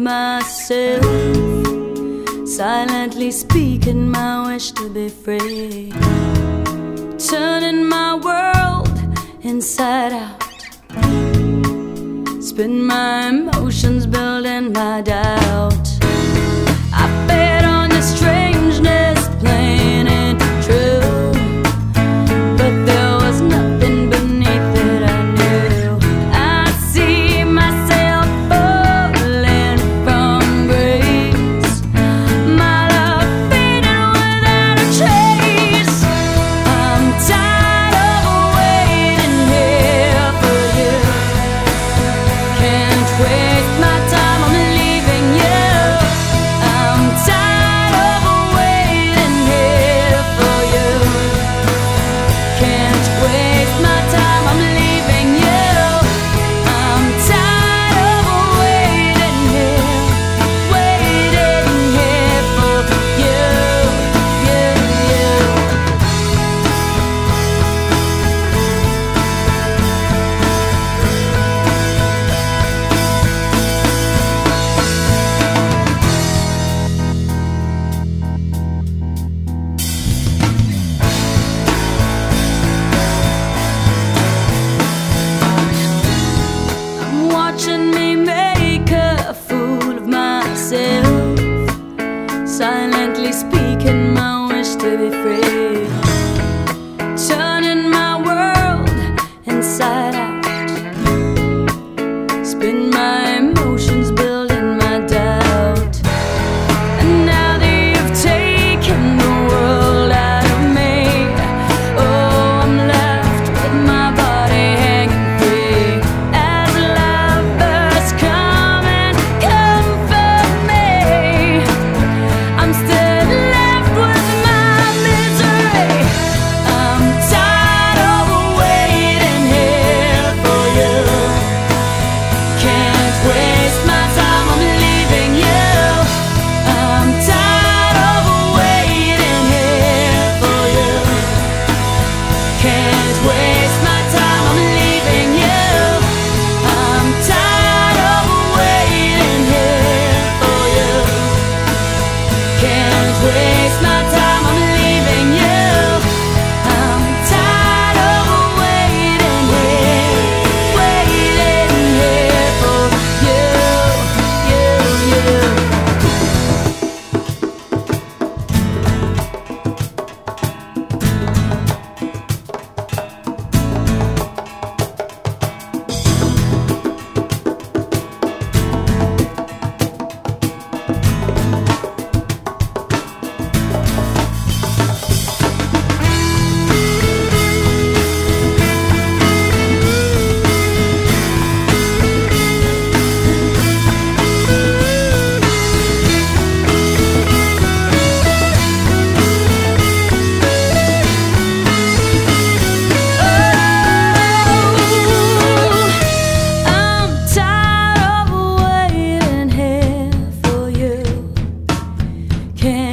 myself, silently speaking my wish to be free, turning my world inside out, spin my emotions, building my doubt. set me free.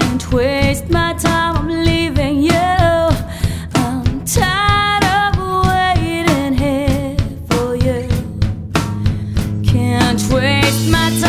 Don't waste my time, I'm leaving you. I'm tired of waiting here for you. Can't waste my time.